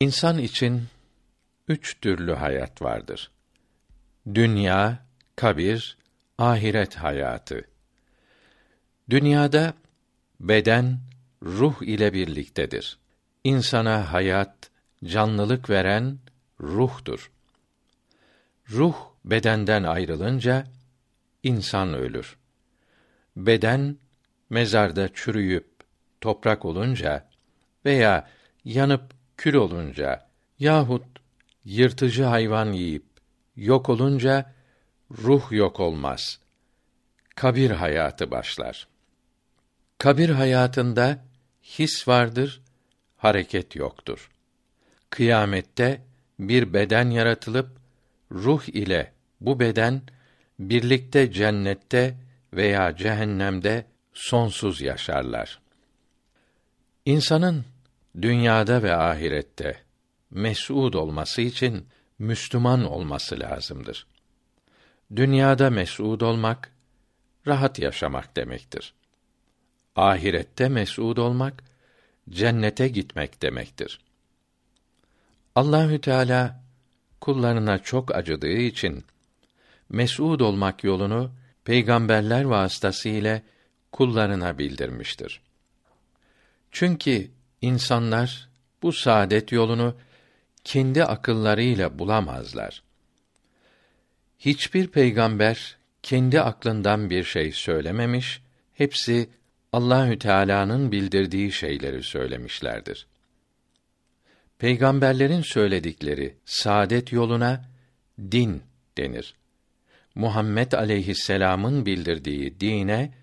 İnsan için üç türlü hayat vardır. Dünya, kabir, ahiret hayatı. Dünyada beden ruh ile birliktedir. İnsana hayat, canlılık veren ruhtur. Ruh bedenden ayrılınca insan ölür. Beden mezarda çürüyüp toprak olunca veya yanıp kül olunca yahut yırtıcı hayvan yiyip yok olunca ruh yok olmaz. Kabir hayatı başlar. Kabir hayatında his vardır, hareket yoktur. Kıyamette bir beden yaratılıp ruh ile bu beden birlikte cennette veya cehennemde sonsuz yaşarlar. İnsanın dünyada ve ahirette mes'ud olması için Müslüman olması lazımdır. Dünyada mes'ud olmak rahat yaşamak demektir. Ahirette mes'ud olmak cennete gitmek demektir. Allahü Teala kullarına çok acıdığı için mes'ud olmak yolunu peygamberler vasıtasıyla kullarına bildirmiştir. Çünkü insanlar bu saadet yolunu kendi akıllarıyla bulamazlar. Hiçbir peygamber kendi aklından bir şey söylememiş, hepsi Allahü Teala'nın bildirdiği şeyleri söylemişlerdir. Peygamberlerin söyledikleri saadet yoluna din denir. Muhammed aleyhisselam'ın bildirdiği dine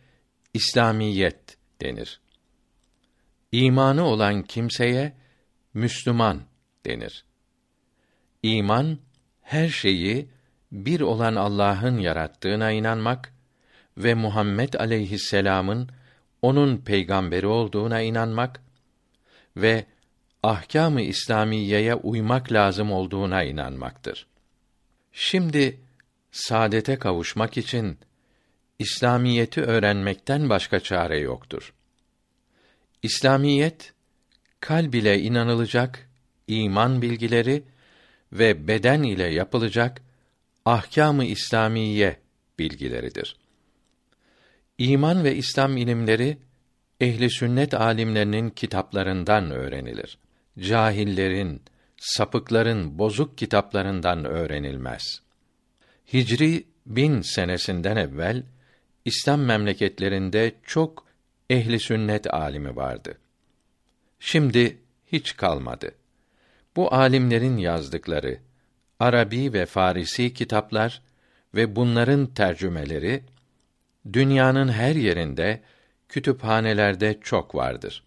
İslamiyet denir. İmanı olan kimseye Müslüman denir. İman her şeyi bir olan Allah'ın yarattığına inanmak ve Muhammed aleyhisselam'ın onun peygamberi olduğuna inanmak ve ahkâm-ı İslamiyeye uymak lazım olduğuna inanmaktır. Şimdi saadete kavuşmak için İslamiyeti öğrenmekten başka çare yoktur. İslamiyet kalb ile inanılacak iman bilgileri ve beden ile yapılacak ahkâm-ı İslamiye bilgileridir. İman ve İslam ilimleri ehli sünnet alimlerinin kitaplarından öğrenilir. Cahillerin, sapıkların bozuk kitaplarından öğrenilmez. Hicri bin senesinden evvel İslam memleketlerinde çok ehli sünnet alimi vardı. Şimdi hiç kalmadı. Bu alimlerin yazdıkları Arabi ve Farisi kitaplar ve bunların tercümeleri dünyanın her yerinde kütüphanelerde çok vardır.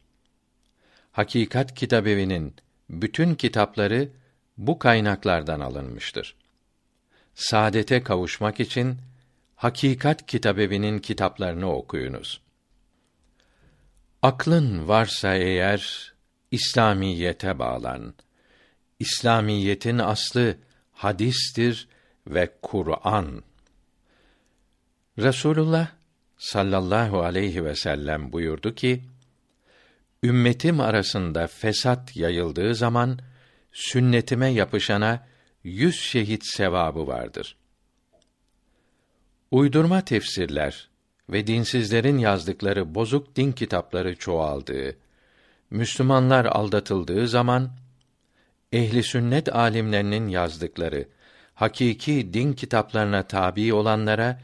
Hakikat Kitabevi'nin bütün kitapları bu kaynaklardan alınmıştır. Saadete kavuşmak için Hakikat Kitabevi'nin kitaplarını okuyunuz. Aklın varsa eğer İslamiyete bağlan. İslamiyetin aslı hadistir ve Kur'an. Resulullah sallallahu aleyhi ve sellem buyurdu ki: Ümmetim arasında fesat yayıldığı zaman sünnetime yapışana yüz şehit sevabı vardır. Uydurma tefsirler ve dinsizlerin yazdıkları bozuk din kitapları çoğaldığı, Müslümanlar aldatıldığı zaman ehli sünnet alimlerinin yazdıkları hakiki din kitaplarına tabi olanlara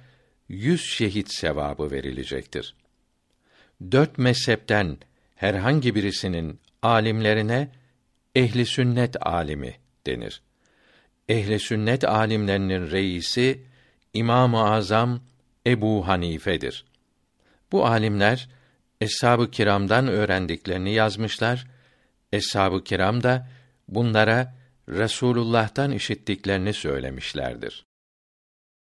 yüz şehit sevabı verilecektir. Dört mezhepten herhangi birisinin alimlerine ehli sünnet alimi denir. Ehli sünnet alimlerinin reisi İmam-ı Azam Ebu Hanife'dir. Bu alimler eshab-ı kiramdan öğrendiklerini yazmışlar. Eshab-ı kiram da bunlara Resulullah'tan işittiklerini söylemişlerdir.